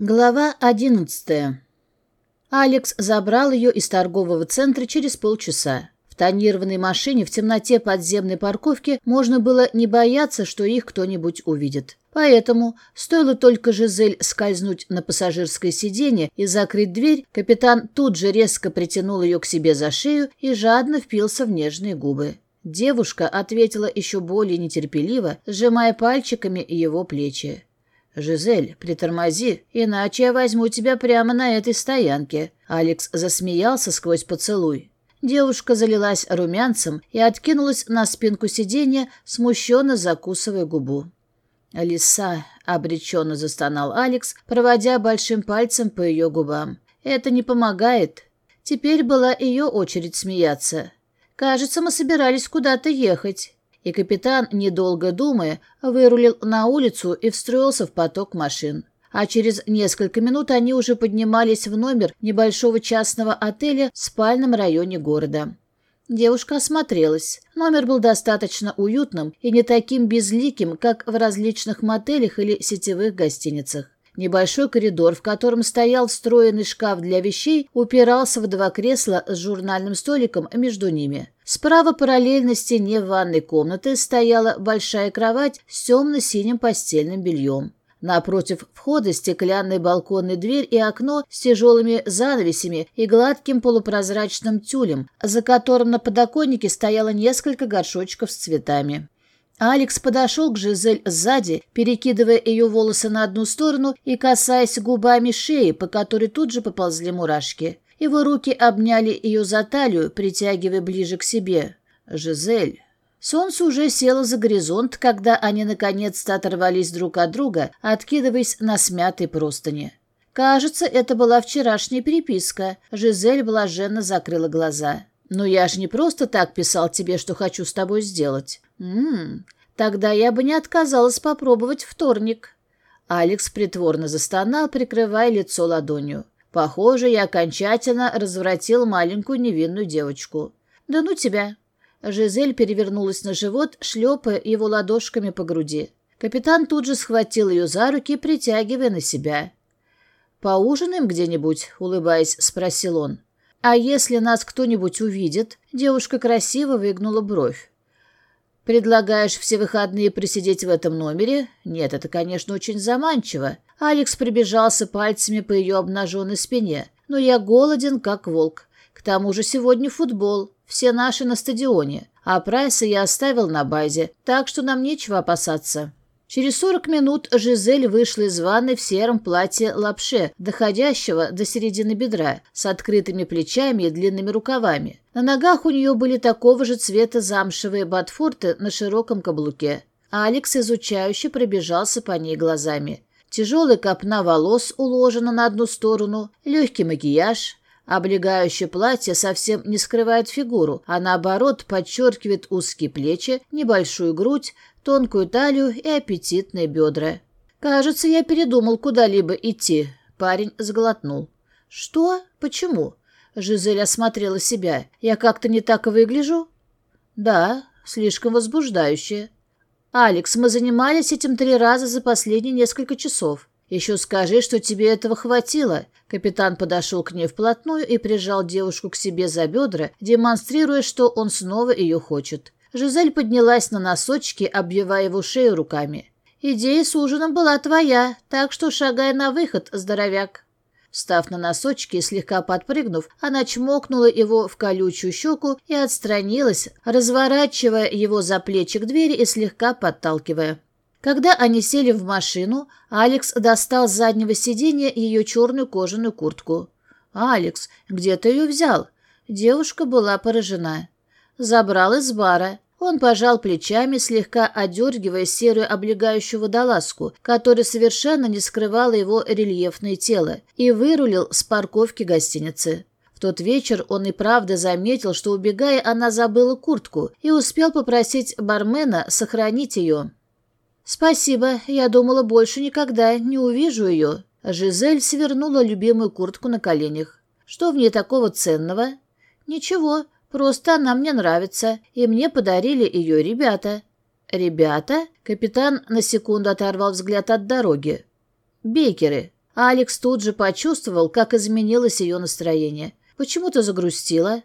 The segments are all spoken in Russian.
Глава 11 Алекс забрал ее из торгового центра через полчаса. В тонированной машине в темноте подземной парковки можно было не бояться, что их кто-нибудь увидит. Поэтому, стоило только Жизель скользнуть на пассажирское сиденье и закрыть дверь, капитан тут же резко притянул ее к себе за шею и жадно впился в нежные губы. Девушка ответила еще более нетерпеливо, сжимая пальчиками его плечи. «Жизель, притормози, иначе я возьму тебя прямо на этой стоянке». Алекс засмеялся сквозь поцелуй. Девушка залилась румянцем и откинулась на спинку сиденья, смущенно закусывая губу. «Лиса», — обреченно застонал Алекс, проводя большим пальцем по ее губам. «Это не помогает». Теперь была ее очередь смеяться. «Кажется, мы собирались куда-то ехать» и капитан недолго думая вырулил на улицу и встроился в поток машин. А через несколько минут они уже поднимались в номер небольшого частного отеля в спальном районе города. Девушка осмотрелась. Номер был достаточно уютным и не таким безликим, как в различных мотелях или сетевых гостиницах. Небольшой коридор, в котором стоял встроенный шкаф для вещей, упирался в два кресла с журнальным столиком между ними. Справа параллельно стене ванной комнаты стояла большая кровать с темно-синим постельным бельем. Напротив входа стеклянная балконная дверь и окно с тяжелыми занавесями и гладким полупрозрачным тюлем, за которым на подоконнике стояло несколько горшочков с цветами. Алекс подошел к Жизель сзади, перекидывая ее волосы на одну сторону и касаясь губами шеи, по которой тут же поползли мурашки. Его руки обняли ее за талию, притягивая ближе к себе. «Жизель». Солнце уже село за горизонт, когда они наконец-то оторвались друг от друга, откидываясь на смятой простыни. Кажется, это была вчерашняя переписка. Жизель блаженно закрыла глаза. «Но я ж не просто так писал тебе, что хочу с тобой сделать». Hmm. Тогда я бы не отказалась попробовать вторник. Алекс притворно застонал, прикрывая лицо ладонью. Похоже, я окончательно развратил маленькую невинную девочку. «Да ну тебя!» Жизель перевернулась на живот, шлепая его ладошками по груди. Капитан тут же схватил ее за руки, притягивая на себя. «Поужинаем где-нибудь?» — улыбаясь, спросил он. «А если нас кто-нибудь увидит?» — девушка красиво выгнула бровь. Предлагаешь все выходные присидеть в этом номере? Нет, это, конечно, очень заманчиво. Алекс прибежался пальцами по ее обнаженной спине. Но я голоден, как волк. К тому же сегодня футбол. Все наши на стадионе. А прайса я оставил на базе, так что нам нечего опасаться. Через 40 минут Жизель вышла из ванны в сером платье-лапше, доходящего до середины бедра, с открытыми плечами и длинными рукавами. На ногах у нее были такого же цвета замшевые ботфорты на широком каблуке. А Алекс изучающе пробежался по ней глазами. Тяжелая копна волос уложена на одну сторону, легкий макияж, Облегающее платье совсем не скрывает фигуру, а наоборот подчеркивает узкие плечи, небольшую грудь, тонкую талию и аппетитные бедра. «Кажется, я передумал куда-либо идти», — парень сглотнул. «Что? Почему?» — Жизель осмотрела себя. «Я как-то не так выгляжу?» «Да, слишком возбуждающе». «Алекс, мы занимались этим три раза за последние несколько часов. «Еще скажи, что тебе этого хватило». Капитан подошел к ней вплотную и прижал девушку к себе за бедра, демонстрируя, что он снова ее хочет. Жизель поднялась на носочки, обвивая его шею руками. «Идея с ужином была твоя, так что шагай на выход, здоровяк». Встав на носочки и слегка подпрыгнув, она чмокнула его в колючую щеку и отстранилась, разворачивая его за плечи к двери и слегка подталкивая. Когда они сели в машину, Алекс достал с заднего сиденья ее черную кожаную куртку. «Алекс, где ты ее взял?» Девушка была поражена. Забрал из бара. Он пожал плечами, слегка одергивая серую облегающую водолазку, которая совершенно не скрывала его рельефное тело, и вырулил с парковки гостиницы. В тот вечер он и правда заметил, что, убегая, она забыла куртку и успел попросить бармена сохранить ее. Спасибо, я думала, больше никогда не увижу ее. Жизель свернула любимую куртку на коленях. Что в ней такого ценного? Ничего, просто она мне нравится, и мне подарили ее ребята. Ребята? Капитан на секунду оторвал взгляд от дороги. Бейкеры. Алекс тут же почувствовал, как изменилось ее настроение. Почему-то загрустила.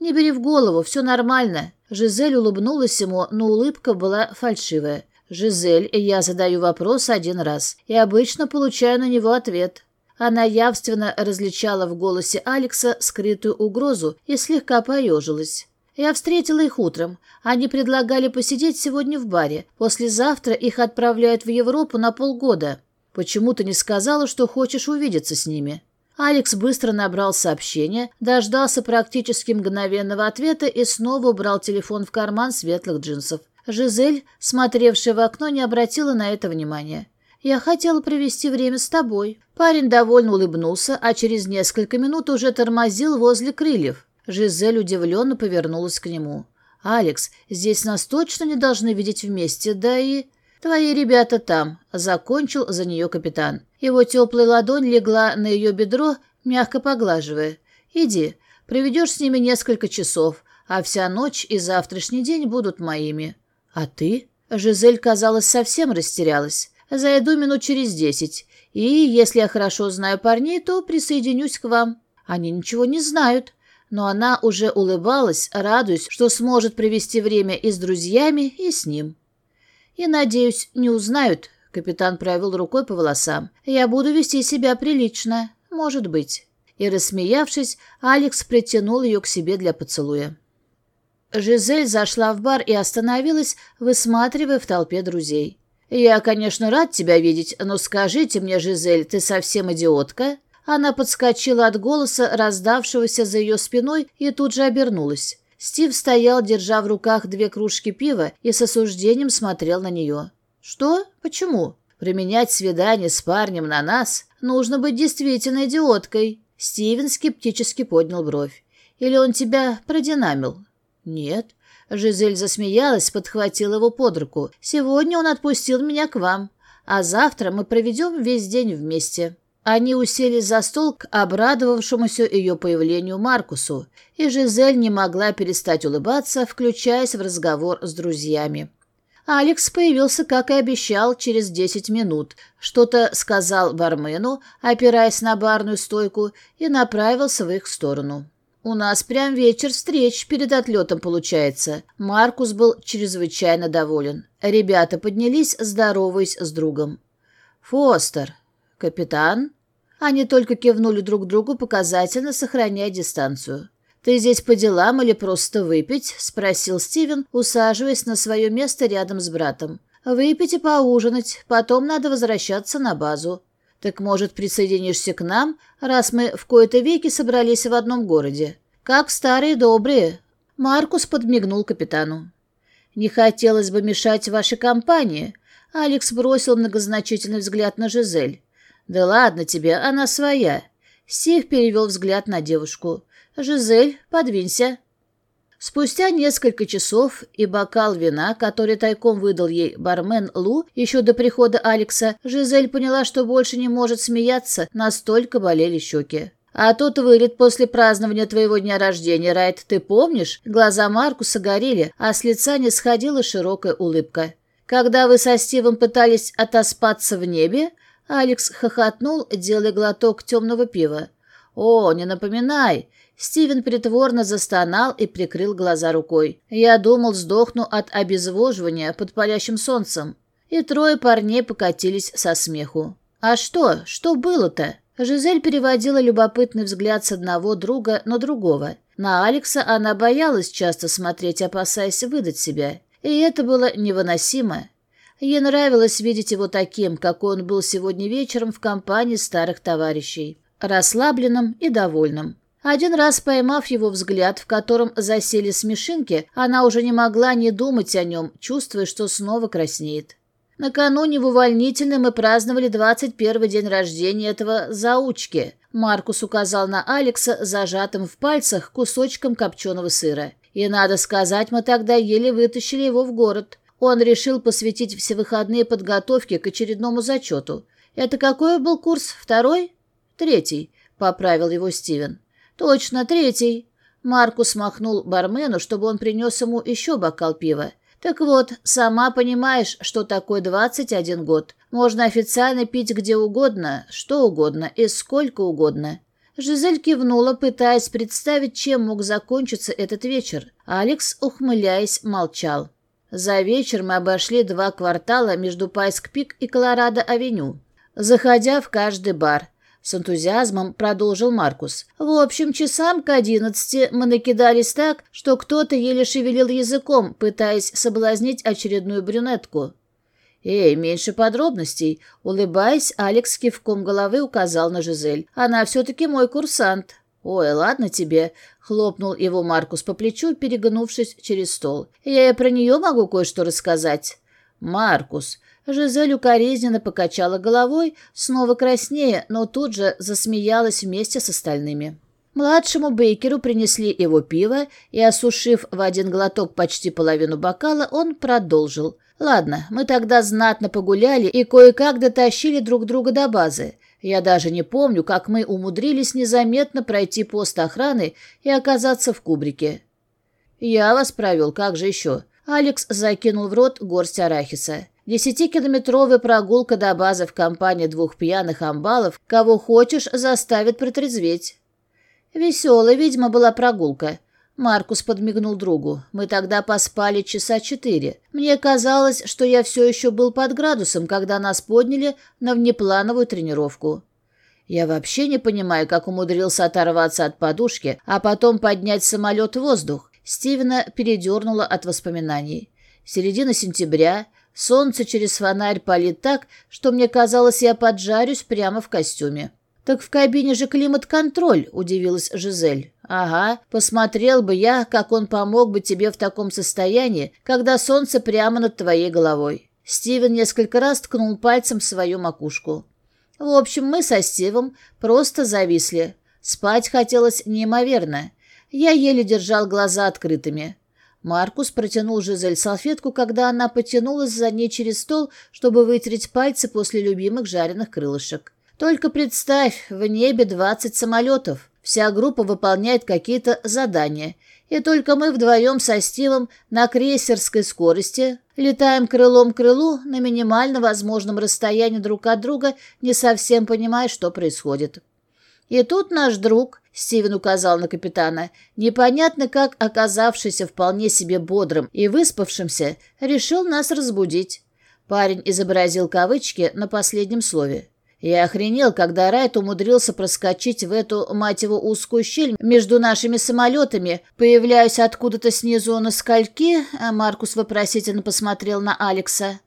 Не бери в голову, все нормально. Жизель улыбнулась ему, но улыбка была фальшивая. Жизель, и я задаю вопрос один раз и обычно получаю на него ответ. Она явственно различала в голосе Алекса скрытую угрозу и слегка поежилась. Я встретила их утром. Они предлагали посидеть сегодня в баре. Послезавтра их отправляют в Европу на полгода. Почему ты не сказала, что хочешь увидеться с ними?» Алекс быстро набрал сообщение, дождался практически мгновенного ответа и снова убрал телефон в карман светлых джинсов. Жизель, смотревшая в окно, не обратила на это внимания. «Я хотела провести время с тобой». Парень довольно улыбнулся, а через несколько минут уже тормозил возле крыльев. Жизель удивленно повернулась к нему. «Алекс, здесь нас точно не должны видеть вместе, да и...» «Твои ребята там», — закончил за нее капитан. Его теплая ладонь легла на ее бедро, мягко поглаживая. «Иди, проведешь с ними несколько часов, а вся ночь и завтрашний день будут моими». А ты? Жизель, казалось, совсем растерялась. Зайду минут через десять. И если я хорошо знаю парней, то присоединюсь к вам. Они ничего не знают. Но она уже улыбалась, радуясь, что сможет провести время и с друзьями, и с ним. И, надеюсь, не узнают. Капитан провел рукой по волосам. Я буду вести себя прилично. Может быть. И, рассмеявшись, Алекс притянул ее к себе для поцелуя. Жизель зашла в бар и остановилась, высматривая в толпе друзей. «Я, конечно, рад тебя видеть, но скажите мне, Жизель, ты совсем идиотка?» Она подскочила от голоса, раздавшегося за ее спиной, и тут же обернулась. Стив стоял, держа в руках две кружки пива, и с осуждением смотрел на нее. «Что? Почему? Применять свидание с парнем на нас? Нужно быть действительно идиоткой!» Стивен скептически поднял бровь. «Или он тебя продинамил?» «Нет». Жизель засмеялась, подхватила его под руку. «Сегодня он отпустил меня к вам, а завтра мы проведем весь день вместе». Они усели за стол к обрадовавшемуся ее появлению Маркусу, и Жизель не могла перестать улыбаться, включаясь в разговор с друзьями. Алекс появился, как и обещал, через 10 минут. Что-то сказал бармену, опираясь на барную стойку, и направился в их сторону. У нас прям вечер встреч перед отлетом получается. Маркус был чрезвычайно доволен. Ребята поднялись, здороваясь с другом. Фостер. Капитан. Они только кивнули друг другу, показательно сохраняя дистанцию. «Ты здесь по делам или просто выпить?» – спросил Стивен, усаживаясь на свое место рядом с братом. «Выпить и поужинать, потом надо возвращаться на базу. Так может, присоединишься к нам, раз мы в кои-то веки собрались в одном городе? Как старые добрые!» Маркус подмигнул капитану. «Не хотелось бы мешать вашей компании», — Алекс бросил многозначительный взгляд на Жизель. «Да ладно тебе, она своя». Стив перевел взгляд на девушку. «Жизель, подвинься». Спустя несколько часов и бокал вина, который тайком выдал ей бармен Лу еще до прихода Алекса, Жизель поняла, что больше не может смеяться, настолько болели щеки. «А тот вылет после празднования твоего дня рождения, Райт, ты помнишь?» Глаза Маркуса горели, а с лица не сходила широкая улыбка. «Когда вы со Стивом пытались отоспаться в небе?» Алекс хохотнул, делая глоток темного пива. «О, не напоминай! Стивен притворно застонал и прикрыл глаза рукой. Я думал, сдохну от обезвоживания под палящим солнцем. И трое парней покатились со смеху. А что? Что было-то? Жизель переводила любопытный взгляд с одного друга на другого. На Алекса она боялась часто смотреть, опасаясь выдать себя. И это было невыносимо. Ей нравилось видеть его таким, какой он был сегодня вечером в компании старых товарищей. Расслабленным и довольным. Один раз поймав его взгляд, в котором засели смешинки, а она уже не могла не думать о нем, чувствуя, что снова краснеет. Накануне в увольнительном мы праздновали 21 день рождения этого заучки. Маркус указал на Алекса зажатым в пальцах кусочком копченого сыра. И, надо сказать, мы тогда еле вытащили его в город. Он решил посвятить все выходные подготовке к очередному зачету. Это какой был курс? Второй? Третий, поправил его Стивен. Точно третий. Маркус махнул бармену, чтобы он принес ему еще бокал пива. Так вот, сама понимаешь, что такое 21 год. Можно официально пить где угодно, что угодно и сколько угодно. Жизель кивнула, пытаясь представить, чем мог закончиться этот вечер. Алекс, ухмыляясь, молчал. За вечер мы обошли два квартала между Пайск-Пик и Колорадо-Авеню, заходя в каждый бар. С энтузиазмом продолжил Маркус. «В общем, часам к одиннадцати мы накидались так, что кто-то еле шевелил языком, пытаясь соблазнить очередную брюнетку». «Эй, меньше подробностей!» Улыбаясь, Алекс кивком головы указал на Жизель. «Она все-таки мой курсант». «Ой, ладно тебе!» — хлопнул его Маркус по плечу, перегнувшись через стол. «Я и про нее могу кое-что рассказать». Маркус. Жизель укоризненно покачала головой, снова краснее, но тут же засмеялась вместе с остальными. Младшему Бейкеру принесли его пиво, и, осушив в один глоток почти половину бокала, он продолжил. «Ладно, мы тогда знатно погуляли и кое-как дотащили друг друга до базы. Я даже не помню, как мы умудрились незаметно пройти пост охраны и оказаться в кубрике». «Я вас провел, как же еще?» Алекс закинул в рот горсть арахиса. Десятикилометровая прогулка до базы в компании двух пьяных амбалов, кого хочешь, заставит протрезветь. Веселая, видимо, была прогулка. Маркус подмигнул другу. Мы тогда поспали часа четыре. Мне казалось, что я все еще был под градусом, когда нас подняли на внеплановую тренировку. Я вообще не понимаю, как умудрился оторваться от подушки, а потом поднять самолет в воздух. Стивена передернуло от воспоминаний. Середина сентября, солнце через фонарь палит так, что мне казалось, я поджарюсь прямо в костюме. «Так в кабине же климат-контроль», — удивилась Жизель. «Ага, посмотрел бы я, как он помог бы тебе в таком состоянии, когда солнце прямо над твоей головой». Стивен несколько раз ткнул пальцем в свою макушку. «В общем, мы со Стивом просто зависли. Спать хотелось неимоверно. Я еле держал глаза открытыми. Маркус протянул Жизель салфетку, когда она потянулась за ней через стол, чтобы вытереть пальцы после любимых жареных крылышек. «Только представь, в небе 20 самолетов. Вся группа выполняет какие-то задания. И только мы вдвоем со Стивом на крейсерской скорости летаем крылом к крылу на минимально возможном расстоянии друг от друга, не совсем понимая, что происходит. И тут наш друг – Стивен указал на капитана. Непонятно как, оказавшийся вполне себе бодрым и выспавшимся, решил нас разбудить. Парень изобразил кавычки на последнем слове. Я охренел, когда Райт умудрился проскочить в эту, мать его, узкую щель между нашими самолетами, появляясь откуда-то снизу на скольки. а Маркус вопросительно посмотрел на Алекса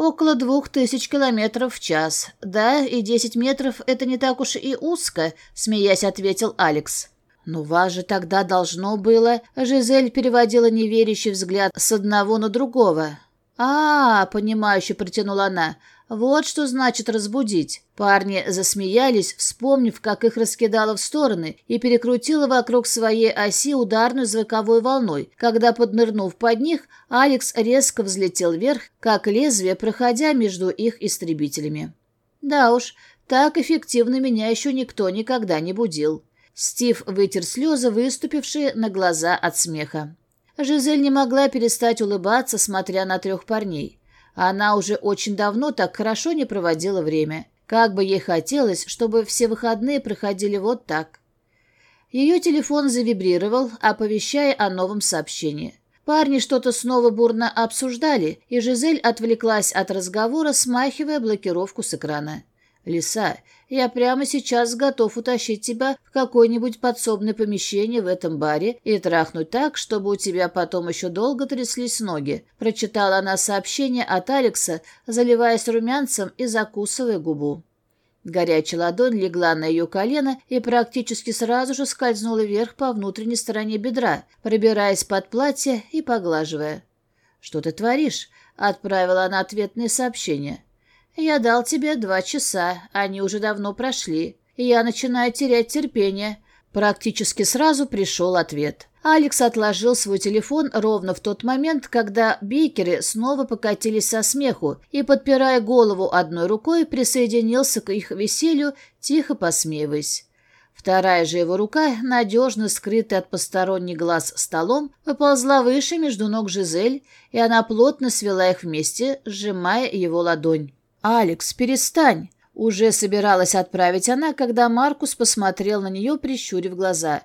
около двух тысяч километров в час. Да, и 10 метров — это не так уж и узко», — смеясь ответил Алекс. «Ну, вас же тогда должно было...» — Жизель переводила неверящий взгляд с одного на другого. «А, понимающе протянула она. Вот что значит разбудить». Парни засмеялись, вспомнив, как их раскидала в стороны, и перекрутила вокруг своей оси ударную звуковой волной, когда, поднырнув под них, Алекс резко взлетел вверх, как лезвие, проходя между их истребителями. Да уж, так эффективно меня еще никто никогда не будил. Стив вытер слезы, выступившие на глаза от смеха. Жизель не могла перестать улыбаться, смотря на трех парней. Она уже очень давно так хорошо не проводила время. Как бы ей хотелось, чтобы все выходные проходили вот так. Ее телефон завибрировал, оповещая о новом сообщении. Парни что-то снова бурно обсуждали, и Жизель отвлеклась от разговора, смахивая блокировку с экрана. Лиса, я прямо сейчас готов утащить тебя в какое-нибудь подсобное помещение в этом баре и трахнуть так, чтобы у тебя потом еще долго тряслись ноги», — прочитала она сообщение от Алекса, заливаясь румянцем и закусывая губу. Горячая ладонь легла на ее колено и практически сразу же скользнула вверх по внутренней стороне бедра, пробираясь под платье и поглаживая. «Что ты творишь?» — отправила она ответное сообщение. Я дал тебе два часа, они уже давно прошли. Я начинаю терять терпение». Практически сразу пришел ответ. Алекс отложил свой телефон ровно в тот момент, когда бейкеры снова покатились со смеху и, подпирая голову одной рукой, присоединился к их веселью, тихо посмеиваясь. Вторая же его рука, надежно скрытая от посторонних глаз столом, поползла выше между ног Жизель, и она плотно свела их вместе, сжимая его ладонь. «Алекс, перестань!» Уже собиралась отправить она, когда Маркус посмотрел на нее, прищурив глаза.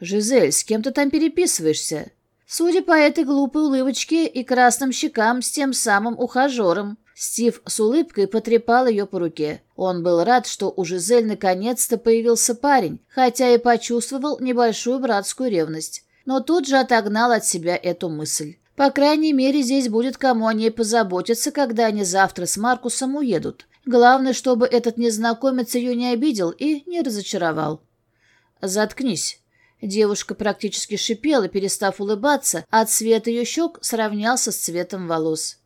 «Жизель, с кем ты там переписываешься?» Судя по этой глупой улыбочке и красным щекам с тем самым ухажером, Стив с улыбкой потрепал ее по руке. Он был рад, что у Жизель наконец-то появился парень, хотя и почувствовал небольшую братскую ревность. Но тут же отогнал от себя эту мысль. По крайней мере, здесь будет кому о ней позаботиться, когда они завтра с Маркусом уедут. Главное, чтобы этот незнакомец ее не обидел и не разочаровал. «Заткнись». Девушка практически шипела, перестав улыбаться, а цвет ее щек сравнялся с цветом волос.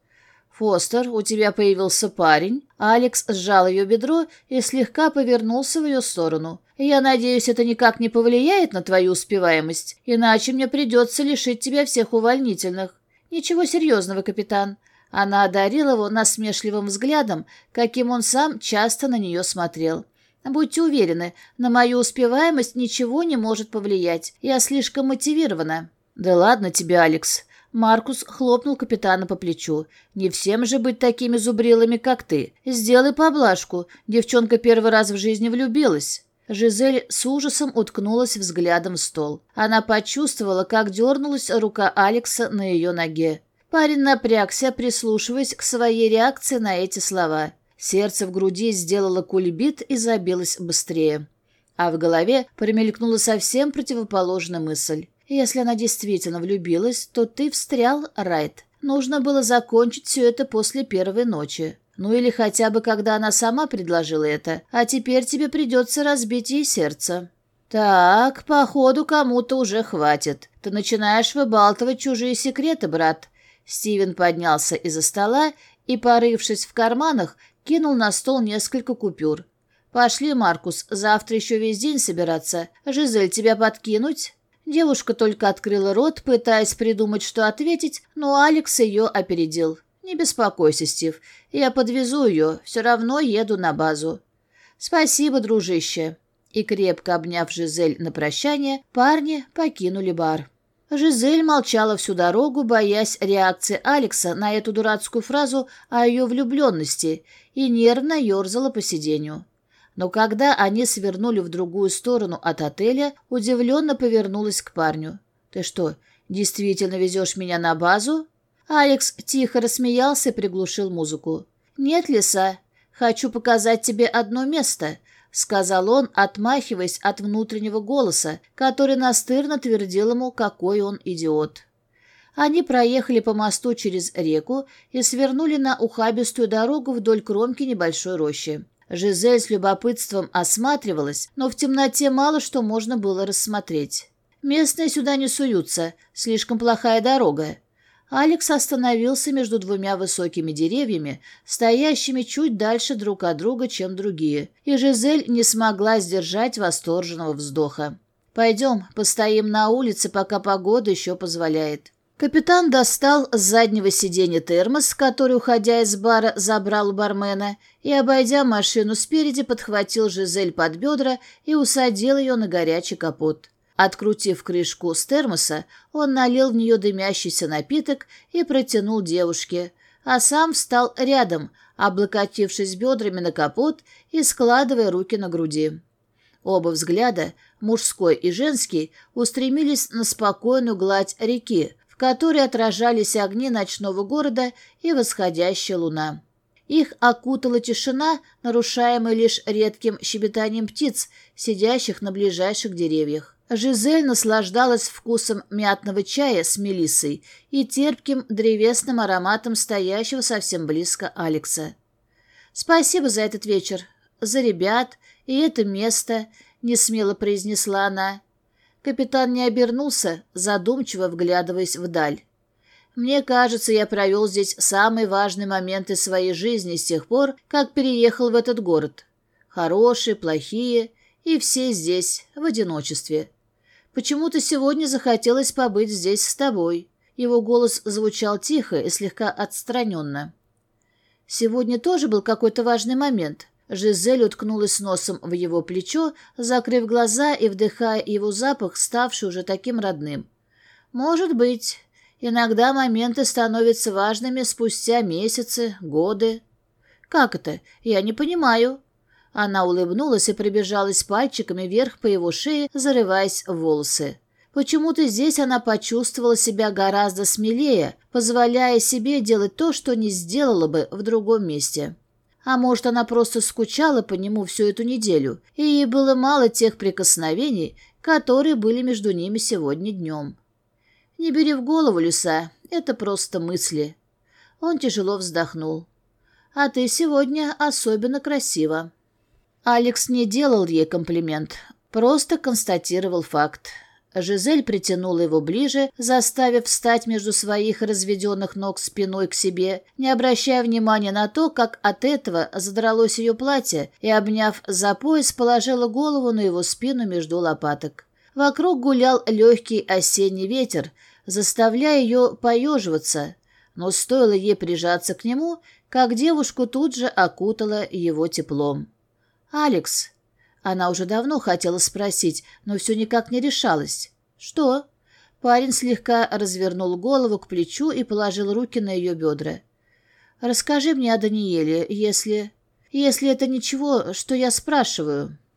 «Фостер, у тебя появился парень». Алекс сжал ее бедро и слегка повернулся в ее сторону. «Я надеюсь, это никак не повлияет на твою успеваемость, иначе мне придется лишить тебя всех увольнительных». Ничего серьезного, капитан. Она одарила его насмешливым взглядом, каким он сам часто на нее смотрел. Будьте уверены, на мою успеваемость ничего не может повлиять. Я слишком мотивирована. Да ладно тебе, Алекс. Маркус хлопнул капитана по плечу. «Не всем же быть такими зубрилами, как ты. Сделай поблажку. Девчонка первый раз в жизни влюбилась». Жизель с ужасом уткнулась взглядом в стол. Она почувствовала, как дернулась рука Алекса на ее ноге. Парень напрягся, прислушиваясь к своей реакции на эти слова. Сердце в груди сделало кульбит и забилось быстрее. А в голове промелькнула совсем противоположная мысль. «Если она действительно влюбилась, то ты встрял, Райт. Нужно было закончить все это после первой ночи. Ну или хотя бы когда она сама предложила это, а теперь тебе придется разбить ей сердце. Так, походу, кому-то уже хватит. Ты начинаешь выбалтывать чужие секреты, брат. Стивен поднялся из-за стола и, порывшись в карманах, кинул на стол несколько купюр. «Пошли, Маркус, завтра еще весь день собираться. Жизель, тебя подкинуть?» Девушка только открыла рот, пытаясь придумать, что ответить, но Алекс ее опередил. Не беспокойся, Стив, я подвезу ее, все равно еду на базу. Спасибо, дружище. И крепко обняв Жизель на прощание, парни покинули бар. Жизель молчала всю дорогу, боясь реакции Алекса на эту дурацкую фразу о ее влюбленности, и нервно ерзала по сиденью. Но когда они свернули в другую сторону от отеля, удивленно повернулась к парню. «Ты что, действительно везешь меня на базу?» Алекс тихо рассмеялся и приглушил музыку. «Нет, Лиса, хочу показать тебе одно место», — сказал он, отмахиваясь от внутреннего голоса, который настырно твердил ему, какой он идиот. Они проехали по мосту через реку и свернули на ухабистую дорогу вдоль кромки небольшой рощи. Жизель с любопытством осматривалась, но в темноте мало что можно было рассмотреть. «Местные сюда не суются, слишком плохая дорога», Алекс остановился между двумя высокими деревьями, стоящими чуть дальше друг от друга, чем другие, и Жизель не смогла сдержать восторженного вздоха. «Пойдем, постоим на улице, пока погода еще позволяет». Капитан достал с заднего сиденья термос, который, уходя из бара, забрал у бармена, и, обойдя машину спереди, подхватил Жизель под бедра и усадил ее на горячий капот. Открутив крышку с термоса, он налил в нее дымящийся напиток и протянул девушке, а сам встал рядом, облокотившись бедрами на капот и складывая руки на груди. Оба взгляда, мужской и женский, устремились на спокойную гладь реки, в которой отражались огни ночного города и восходящая луна. Их окутала тишина, нарушаемая лишь редким щебетанием птиц, сидящих на ближайших деревьях. Жизель наслаждалась вкусом мятного чая с мелиссой и терпким древесным ароматом стоящего совсем близко Алекса. «Спасибо за этот вечер, за ребят и это место», — несмело произнесла она. Капитан не обернулся, задумчиво вглядываясь вдаль. «Мне кажется, я провел здесь самые важные моменты своей жизни с тех пор, как переехал в этот город. Хорошие, плохие, и все здесь, в одиночестве». Почему ты сегодня захотелось побыть здесь с тобой?» Его голос звучал тихо и слегка отстраненно. Сегодня тоже был какой-то важный момент. Жизель уткнулась носом в его плечо, закрыв глаза и вдыхая его запах, ставший уже таким родным. «Может быть. Иногда моменты становятся важными спустя месяцы, годы». «Как это? Я не понимаю», она улыбнулась и прибежалась пальчиками вверх по его шее, зарываясь в волосы. Почему-то здесь она почувствовала себя гораздо смелее, позволяя себе делать то, что не сделала бы в другом месте. А может, она просто скучала по нему всю эту неделю, и ей было мало тех прикосновений, которые были между ними сегодня днем. «Не бери в голову, Люса, это просто мысли». Он тяжело вздохнул. «А ты сегодня особенно красива». Алекс не делал ей комплимент, просто констатировал факт. Жизель притянула его ближе, заставив встать между своих разведенных ног спиной к себе, не обращая внимания на то, как от этого задралось ее платье, и, обняв за пояс, положила голову на его спину между лопаток. Вокруг гулял легкий осенний ветер, заставляя ее поеживаться, но стоило ей прижаться к нему, как девушку тут же окутала его теплом. «Алекс!» Она уже давно хотела спросить, но все никак не решалась. «Что?» Парень слегка развернул голову к плечу и положил руки на ее бедра. «Расскажи мне о Даниеле, если... если это ничего, что я спрашиваю».